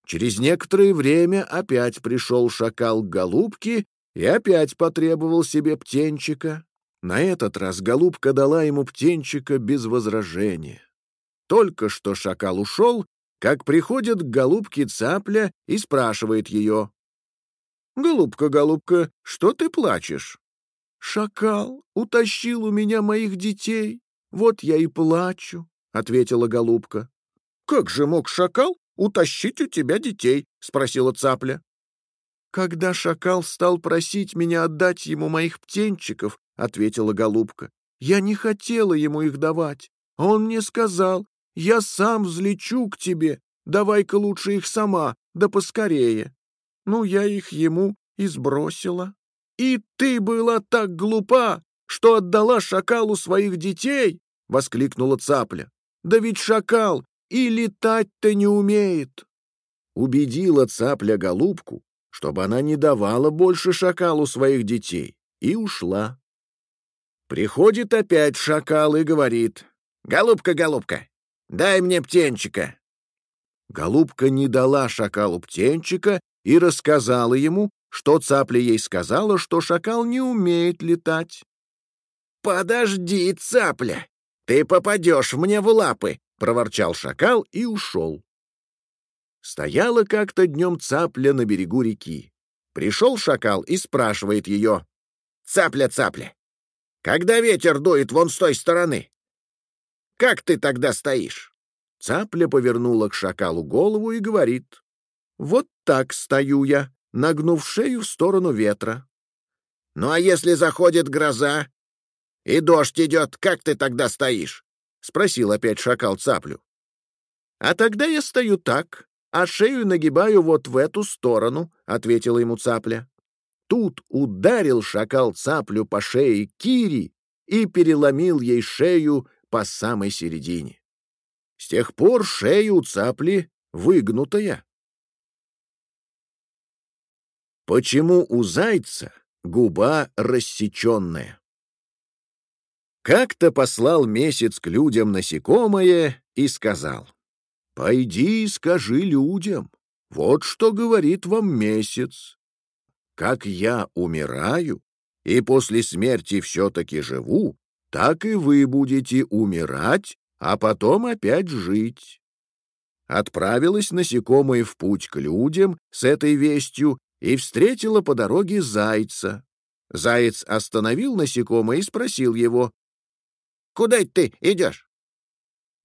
Через некоторое время опять пришел шакал к голубке и опять потребовал себе птенчика. На этот раз голубка дала ему птенчика без возражения. Только что шакал ушел, как приходит к голубке цапля и спрашивает ее. «Голубка, голубка, что ты плачешь?» «Шакал утащил у меня моих детей, вот я и плачу», — ответила голубка. «Как же мог шакал утащить у тебя детей?» — спросила цапля. «Когда шакал стал просить меня отдать ему моих птенчиков», — ответила голубка, — «я не хотела ему их давать. Он мне сказал, я сам взлечу к тебе, давай-ка лучше их сама, да поскорее. Ну, я их ему и сбросила». «И ты была так глупа, что отдала шакалу своих детей?» — воскликнула цапля. «Да ведь шакал и летать-то не умеет!» Убедила цапля голубку, чтобы она не давала больше шакалу своих детей, и ушла. Приходит опять шакал и говорит, «Голубка, голубка, дай мне птенчика!» Голубка не дала шакалу птенчика и рассказала ему, что цапля ей сказала, что шакал не умеет летать. «Подожди, цапля! Ты попадешь мне в лапы!» — проворчал шакал и ушел. Стояла как-то днем цапля на берегу реки. Пришел шакал и спрашивает ее. «Цапля, цапля, когда ветер дует вон с той стороны, как ты тогда стоишь?» Цапля повернула к шакалу голову и говорит. «Вот так стою я, нагнув шею в сторону ветра. «Ну а если заходит гроза и дождь идет, как ты тогда стоишь?» — спросил опять шакал цаплю. «А тогда я стою так, а шею нагибаю вот в эту сторону», — ответила ему цапля. Тут ударил шакал цаплю по шее Кири и переломил ей шею по самой середине. С тех пор шея у цапли выгнутая. Почему у зайца губа рассеченная? Как-то послал месяц к людям насекомое и сказал, «Пойди и скажи людям, вот что говорит вам месяц. Как я умираю и после смерти все-таки живу, так и вы будете умирать, а потом опять жить». Отправилась насекомое в путь к людям с этой вестью и встретила по дороге зайца. Заяц остановил насекомое и спросил его, «Куда ты идешь?»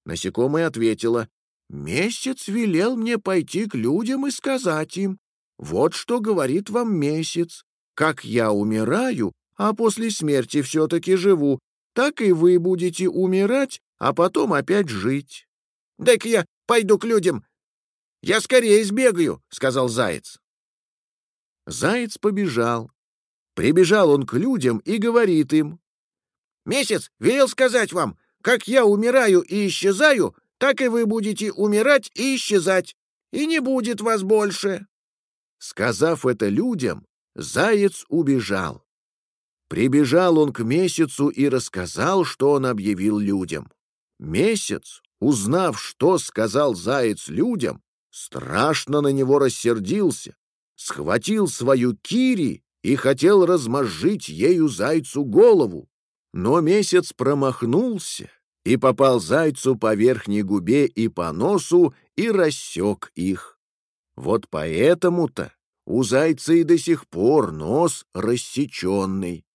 Насекомое ответила, «Месяц велел мне пойти к людям и сказать им, вот что говорит вам месяц, как я умираю, а после смерти все-таки живу, так и вы будете умирать, а потом опять жить. — Дай-ка я пойду к людям. Я скорее сбегаю, — сказал заяц. Заяц побежал. Прибежал он к людям и говорит им. — Месяц велел сказать вам, как я умираю и исчезаю, так и вы будете умирать и исчезать, и не будет вас больше. Сказав это людям, заяц убежал. Прибежал он к месяцу и рассказал, что он объявил людям. Месяц, узнав, что сказал заяц людям, страшно на него рассердился, схватил свою кири и хотел размозжить ею зайцу голову. Но месяц промахнулся и попал зайцу по верхней губе и по носу и рассек их. Вот поэтому-то у зайца и до сих пор нос рассеченный.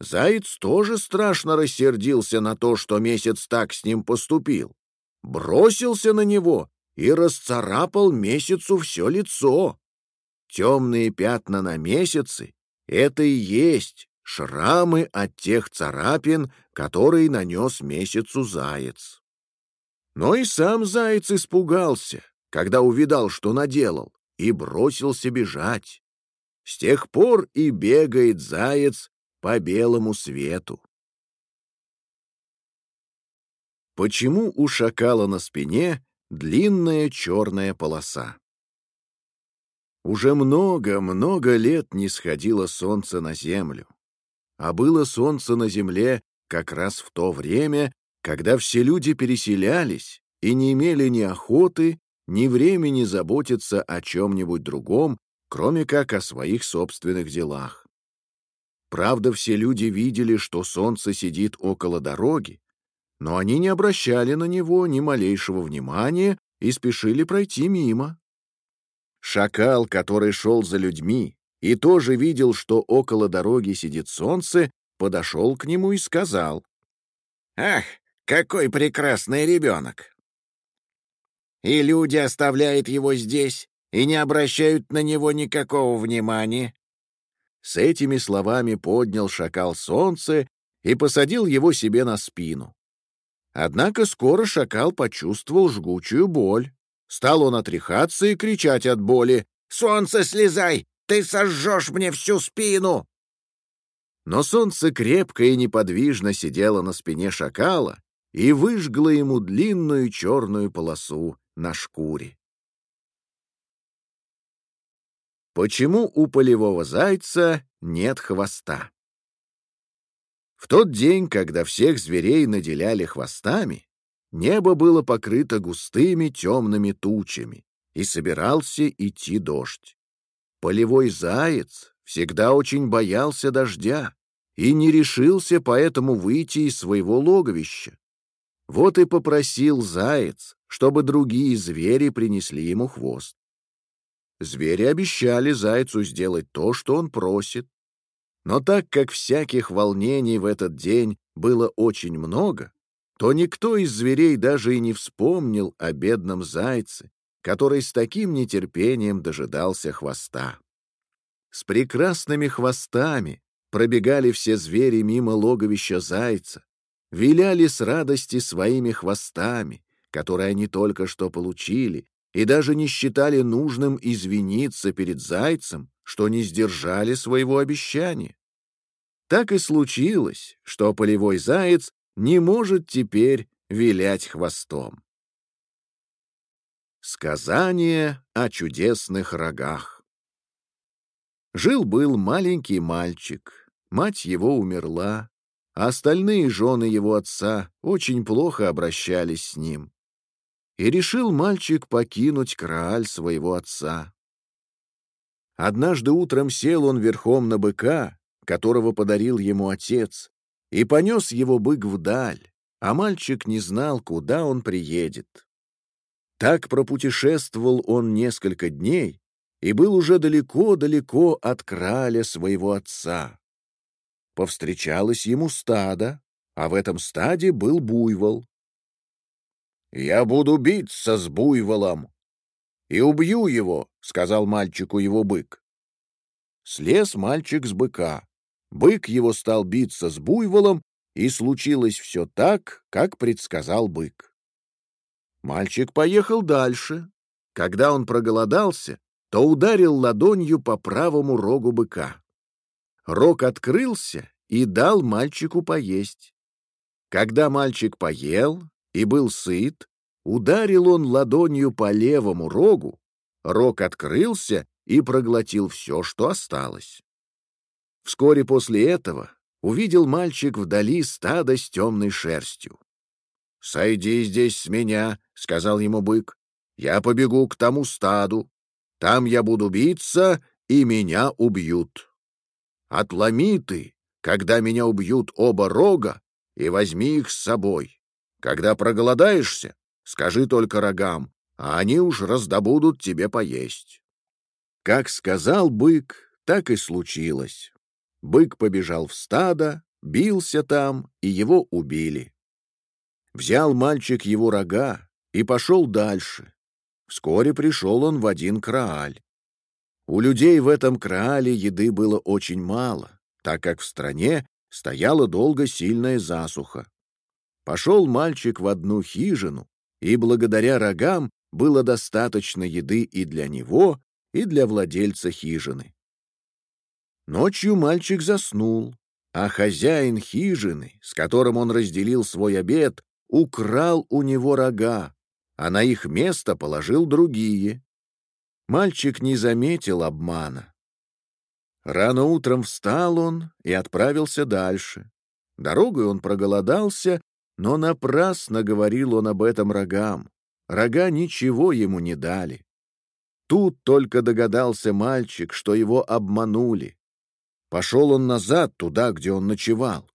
Заяц тоже страшно рассердился на то, что месяц так с ним поступил. Бросился на него и расцарапал месяцу все лицо. Темные пятна на месяце — это и есть шрамы от тех царапин, которые нанес месяцу заяц. Но и сам заяц испугался, когда увидал, что наделал, и бросился бежать. С тех пор и бегает заяц по белому свету. Почему у шакала на спине длинная черная полоса? Уже много-много лет не сходило солнце на землю, а было солнце на земле как раз в то время, когда все люди переселялись и не имели ни охоты, ни времени заботиться о чем-нибудь другом, кроме как о своих собственных делах. Правда, все люди видели, что солнце сидит около дороги, но они не обращали на него ни малейшего внимания и спешили пройти мимо. Шакал, который шел за людьми и тоже видел, что около дороги сидит солнце, подошел к нему и сказал. «Ах, какой прекрасный ребенок! И люди оставляют его здесь и не обращают на него никакого внимания. С этими словами поднял шакал солнце и посадил его себе на спину. Однако скоро шакал почувствовал жгучую боль. Стал он отряхаться и кричать от боли. «Солнце, слезай! Ты сожжешь мне всю спину!» Но солнце крепко и неподвижно сидело на спине шакала и выжгло ему длинную черную полосу на шкуре. Почему у полевого зайца нет хвоста? В тот день, когда всех зверей наделяли хвостами, небо было покрыто густыми темными тучами, и собирался идти дождь. Полевой заяц всегда очень боялся дождя и не решился поэтому выйти из своего логовища. Вот и попросил заяц, чтобы другие звери принесли ему хвост. Звери обещали зайцу сделать то, что он просит. Но так как всяких волнений в этот день было очень много, то никто из зверей даже и не вспомнил о бедном зайце, который с таким нетерпением дожидался хвоста. С прекрасными хвостами пробегали все звери мимо логовища зайца, виляли с радости своими хвостами, которые они только что получили, и даже не считали нужным извиниться перед зайцем, что не сдержали своего обещания. Так и случилось, что полевой заяц не может теперь вилять хвостом. Сказание о чудесных рогах Жил-был маленький мальчик, мать его умерла, а остальные жены его отца очень плохо обращались с ним и решил мальчик покинуть Крааль своего отца. Однажды утром сел он верхом на быка, которого подарил ему отец, и понес его бык вдаль, а мальчик не знал, куда он приедет. Так пропутешествовал он несколько дней и был уже далеко-далеко от краля своего отца. Повстречалось ему стадо, а в этом стаде был буйвол. «Я буду биться с буйволом!» «И убью его!» — сказал мальчику его бык. Слез мальчик с быка. Бык его стал биться с буйволом, и случилось все так, как предсказал бык. Мальчик поехал дальше. Когда он проголодался, то ударил ладонью по правому рогу быка. Рог открылся и дал мальчику поесть. Когда мальчик поел и был сыт, ударил он ладонью по левому рогу, рог открылся и проглотил все, что осталось. Вскоре после этого увидел мальчик вдали стадо с темной шерстью. «Сойди здесь с меня», — сказал ему бык. «Я побегу к тому стаду. Там я буду биться, и меня убьют. Отломи ты, когда меня убьют оба рога, и возьми их с собой. Когда проголодаешься, скажи только рогам, а они уж раздобудут тебе поесть». Как сказал бык, так и случилось. Бык побежал в стадо, бился там, и его убили. Взял мальчик его рога и пошел дальше. Вскоре пришел он в один крааль. У людей в этом краале еды было очень мало, так как в стране стояла долго сильная засуха. Пошел мальчик в одну хижину, и благодаря рогам было достаточно еды и для него, и для владельца хижины. Ночью мальчик заснул, а хозяин хижины, с которым он разделил свой обед, украл у него рога, а на их место положил другие. Мальчик не заметил обмана. Рано утром встал он и отправился дальше. Дорогой он проголодался, но напрасно говорил он об этом рогам. Рога ничего ему не дали. Тут только догадался мальчик, что его обманули. Пошел он назад, туда, где он ночевал.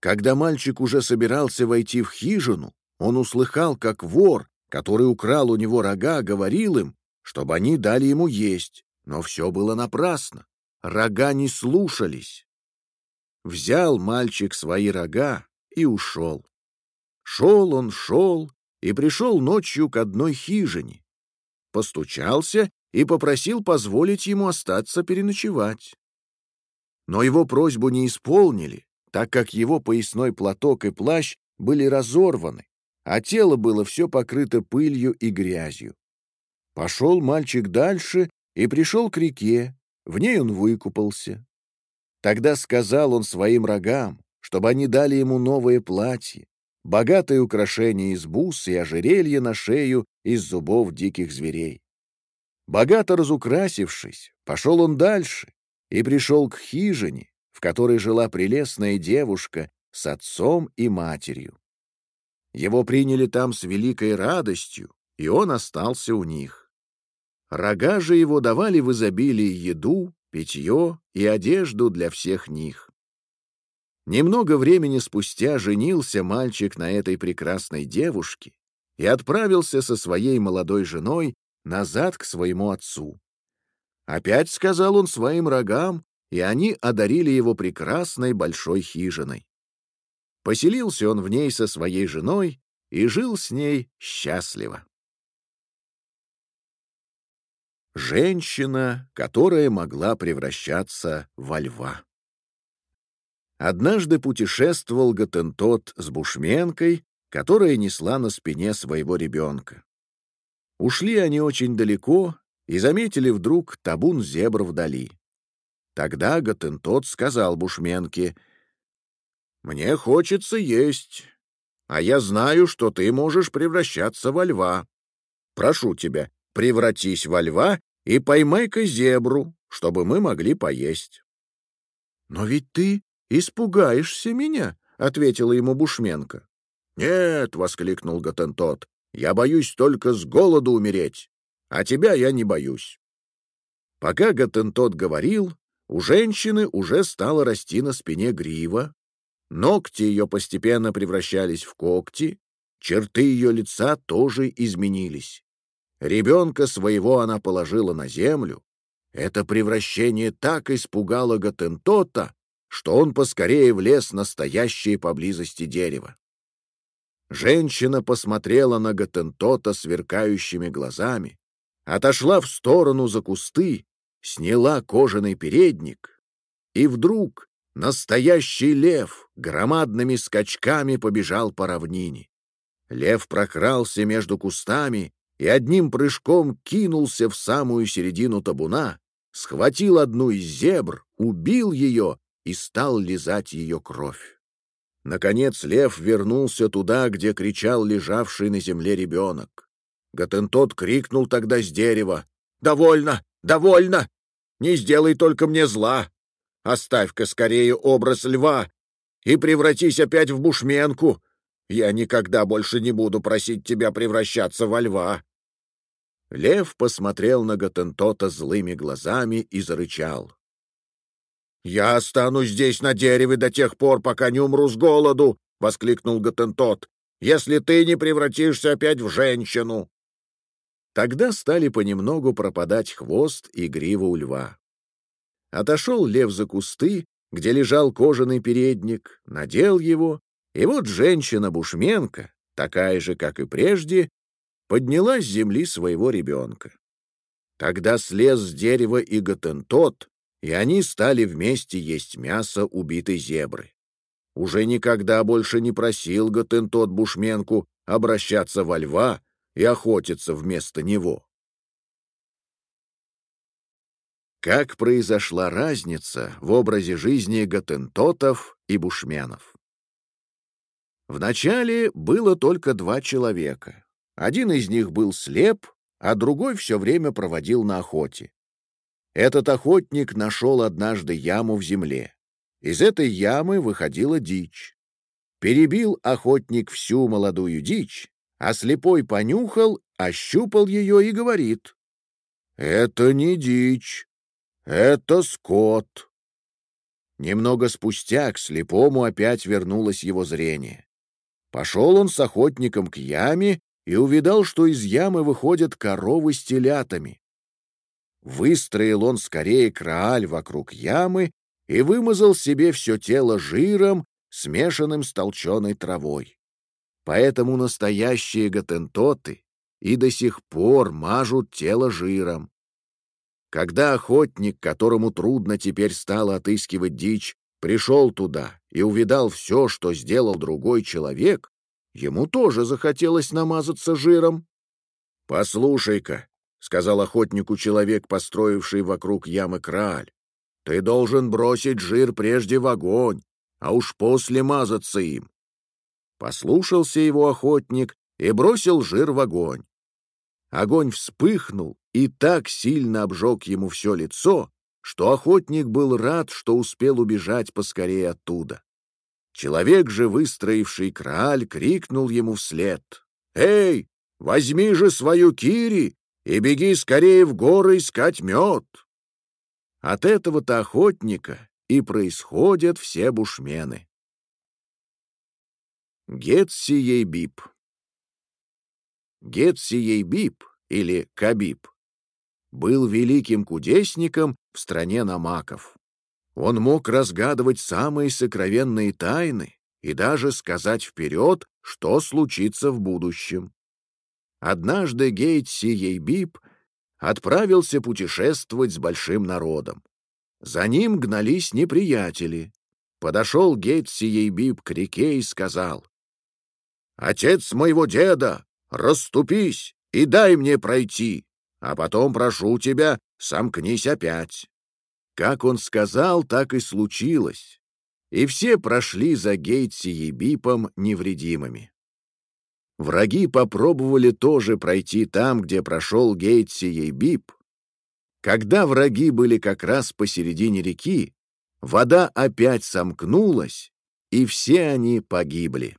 Когда мальчик уже собирался войти в хижину, он услыхал, как вор, который украл у него рога, говорил им, чтобы они дали ему есть, но все было напрасно. Рога не слушались. Взял мальчик свои рога и ушел. Шел он, шел, и пришел ночью к одной хижине. Постучался и попросил позволить ему остаться переночевать. Но его просьбу не исполнили, так как его поясной платок и плащ были разорваны, а тело было все покрыто пылью и грязью. Пошел мальчик дальше и пришел к реке, в ней он выкупался. Тогда сказал он своим рогам, чтобы они дали ему новое платье, богатое украшение из бус и ожерелье на шею из зубов диких зверей. Богато разукрасившись, пошел он дальше и пришел к хижине, в которой жила прелестная девушка с отцом и матерью. Его приняли там с великой радостью, и он остался у них. Рога же его давали в изобилии еду, питье и одежду для всех них. Немного времени спустя женился мальчик на этой прекрасной девушке и отправился со своей молодой женой назад к своему отцу. Опять сказал он своим рогам, и они одарили его прекрасной большой хижиной. Поселился он в ней со своей женой и жил с ней счастливо. Женщина, которая могла превращаться во льва. Однажды путешествовал Готентот с бушменкой, которая несла на спине своего ребенка. Ушли они очень далеко и заметили вдруг табун зебр вдали. Тогда Готентот сказал Бушменке, «Мне хочется есть, а я знаю, что ты можешь превращаться во льва. Прошу тебя, превратись во льва и поймай-ка зебру, чтобы мы могли поесть». «Но ведь ты испугаешься меня», — ответила ему Бушменка. «Нет», — воскликнул Готентот, — «я боюсь только с голоду умереть а тебя я не боюсь». Пока Готентот говорил, у женщины уже стала расти на спине грива, ногти ее постепенно превращались в когти, черты ее лица тоже изменились. Ребенка своего она положила на землю. Это превращение так испугало Готентота, что он поскорее влез на стоящее поблизости дерево. Женщина посмотрела на Готентота сверкающими глазами, отошла в сторону за кусты, сняла кожаный передник, и вдруг Настоящий лев громадными скачками побежал по равнине. Лев прокрался между кустами и одним прыжком кинулся в самую середину табуна, схватил одну из зебр, убил ее и стал лизать ее кровь. Наконец лев вернулся туда, где кричал лежавший на земле ребенок. Готентот крикнул тогда с дерева. «Довольно! Довольно! Не сделай только мне зла! Оставь-ка скорее образ льва и превратись опять в бушменку. Я никогда больше не буду просить тебя превращаться во льва». Лев посмотрел на Готентота злыми глазами и зарычал. «Я останусь здесь на дереве до тех пор, пока не умру с голоду!» — воскликнул Готентот. «Если ты не превратишься опять в женщину!» Тогда стали понемногу пропадать хвост и грива у льва. Отошел лев за кусты, где лежал кожаный передник, надел его, и вот женщина-бушменка, такая же, как и прежде, подняла с земли своего ребенка. Тогда слез с дерева и Готентот, и они стали вместе есть мясо убитой зебры. Уже никогда больше не просил Готентот бушменку обращаться во льва и охотиться вместо него. Как произошла разница в образе жизни готентотов и бушменов? Вначале было только два человека. Один из них был слеп, а другой все время проводил на охоте. Этот охотник нашел однажды яму в земле. Из этой ямы выходила дичь. Перебил охотник всю молодую дичь, а слепой понюхал, ощупал ее и говорит. «Это не дичь, это скот». Немного спустя к слепому опять вернулось его зрение. Пошел он с охотником к яме и увидал, что из ямы выходят коровы с телятами. Выстроил он скорее крааль вокруг ямы и вымазал себе все тело жиром, смешанным с толченой травой. Поэтому настоящие готентоты и до сих пор мажут тело жиром. Когда охотник, которому трудно теперь стало отыскивать дичь, пришел туда и увидал все, что сделал другой человек, ему тоже захотелось намазаться жиром. «Послушай-ка», — сказал охотнику человек, построивший вокруг ямы краль, — «ты должен бросить жир прежде в огонь, а уж после мазаться им». Послушался его охотник и бросил жир в огонь. Огонь вспыхнул и так сильно обжег ему все лицо, что охотник был рад, что успел убежать поскорее оттуда. Человек же, выстроивший краль, крикнул ему вслед. «Эй, возьми же свою кири и беги скорее в горы искать мед!» От этого-то охотника и происходят все бушмены. Гетсиейбиб Гетсиейбиб или Кабиб был великим кудесником в стране намаков. Он мог разгадывать самые сокровенные тайны и даже сказать вперед, что случится в будущем. Однажды Гейтси Ейбиб отправился путешествовать с большим народом. За ним гнались неприятели. Подошел Гейтси Ейбиб к реке и сказал, «Отец моего деда, расступись и дай мне пройти, а потом прошу тебя, сомкнись опять». Как он сказал, так и случилось, и все прошли за Гейтси Ебипом невредимыми. Враги попробовали тоже пройти там, где прошел Гейтси Ебип. Когда враги были как раз посередине реки, вода опять сомкнулась, и все они погибли.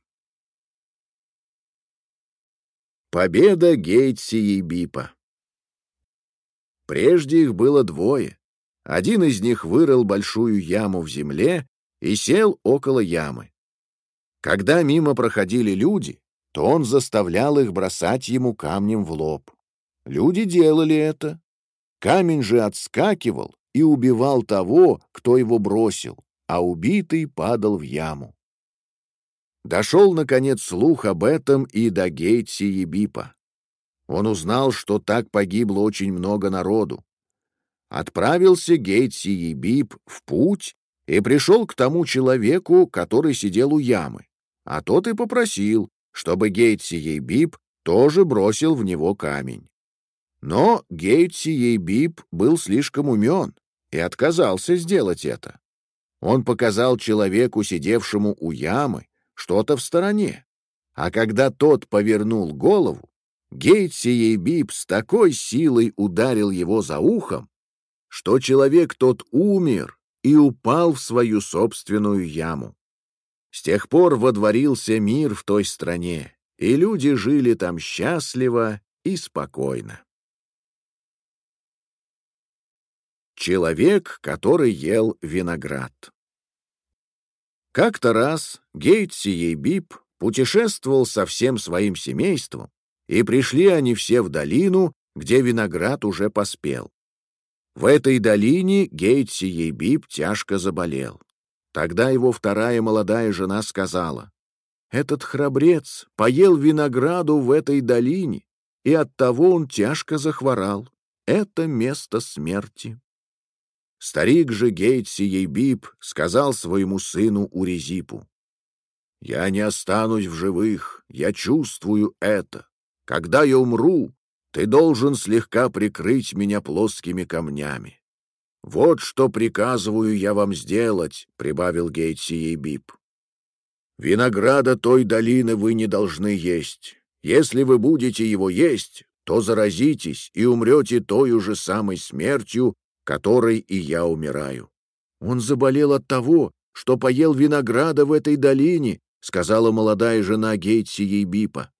Победа Гейтси Ебипа Прежде их было двое. Один из них вырыл большую яму в земле и сел около ямы. Когда мимо проходили люди, то он заставлял их бросать ему камнем в лоб. Люди делали это. Камень же отскакивал и убивал того, кто его бросил, а убитый падал в яму. Дошел, наконец, слух об этом и до Гейтси Ебипа. Он узнал, что так погибло очень много народу. Отправился Гейтси Ебип в путь и пришел к тому человеку, который сидел у ямы, а тот и попросил, чтобы Гейтси Бип тоже бросил в него камень. Но Гейтси Бип был слишком умен и отказался сделать это. Он показал человеку, сидевшему у ямы, что-то в стороне, а когда тот повернул голову, Гейтси Бип с такой силой ударил его за ухом, что человек тот умер и упал в свою собственную яму. С тех пор водворился мир в той стране, и люди жили там счастливо и спокойно. Человек, который ел виноград. Как-то раз Гейтси Бип путешествовал со всем своим семейством, и пришли они все в долину, где виноград уже поспел. В этой долине Гейтси Ейбиб тяжко заболел. Тогда его вторая молодая жена сказала, «Этот храбрец поел винограду в этой долине, и оттого он тяжко захворал. Это место смерти». Старик же Гейтси Ейбиб сказал своему сыну Урезипу, «Я не останусь в живых, я чувствую это. Когда я умру, ты должен слегка прикрыть меня плоскими камнями. Вот что приказываю я вам сделать, прибавил Гейтси Бип. Винограда той долины вы не должны есть. Если вы будете его есть, то заразитесь и умрете той же самой смертью, которой и я умираю. Он заболел от того, что поел винограда в этой долине, сказала молодая жена Гейтси Бипа.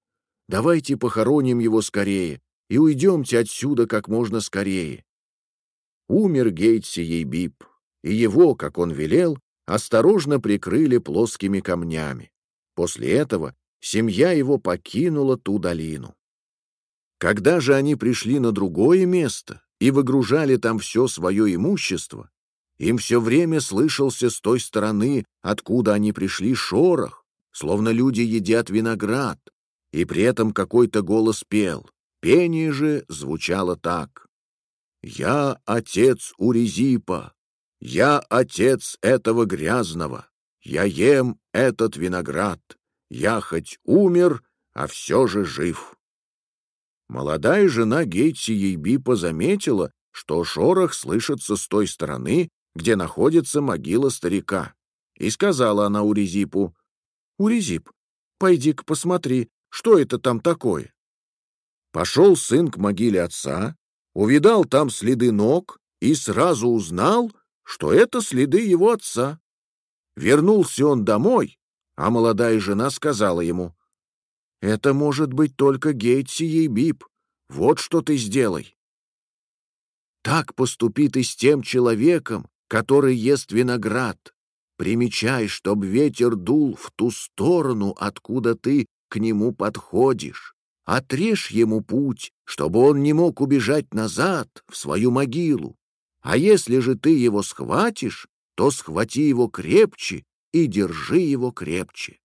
Давайте похороним его скорее, и уйдемте отсюда как можно скорее. Умер Гейтси Ейбип, и его, как он велел, осторожно прикрыли плоскими камнями. После этого семья его покинула ту долину. Когда же они пришли на другое место и выгружали там все свое имущество, им все время слышался с той стороны, откуда они пришли, шорох, словно люди едят виноград, и при этом какой-то голос пел. Пение же звучало так. «Я отец Уризипа, я отец этого грязного, я ем этот виноград, я хоть умер, а все же жив». Молодая жена Гейтси Ейбипа заметила, что шорох слышится с той стороны, где находится могила старика, и сказала она Уризипу, «Уризип, пойди-ка посмотри, что это там такое?» Пошел сын к могиле отца, увидал там следы ног и сразу узнал, что это следы его отца. Вернулся он домой, а молодая жена сказала ему, «Это может быть только Гейтси Ейбиб. Вот что ты сделай». Так поступи ты с тем человеком, который ест виноград. Примечай, чтоб ветер дул в ту сторону, откуда ты к нему подходишь. Отрежь ему путь, чтобы он не мог убежать назад в свою могилу. А если же ты его схватишь, то схвати его крепче и держи его крепче.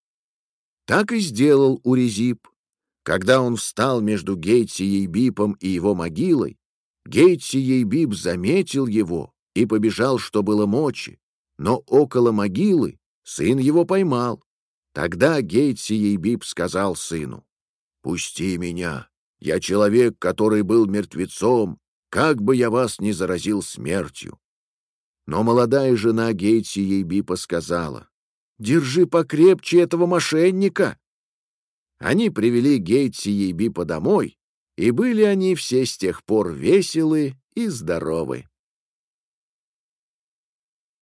Так и сделал Урезип. Когда он встал между Гейтси Ейбипом и его могилой, Гейтси Ейбип заметил его и побежал, что было мочи, но около могилы сын его поймал. Тогда Гейтси Ейбип сказал сыну, Пусти меня. Я человек, который был мертвецом, как бы я вас не заразил смертью. Но молодая жена Гейтси Ейбипа сказала, «Держи покрепче этого мошенника». Они привели Гейтси Ейбипа домой, и были они все с тех пор веселы и здоровы.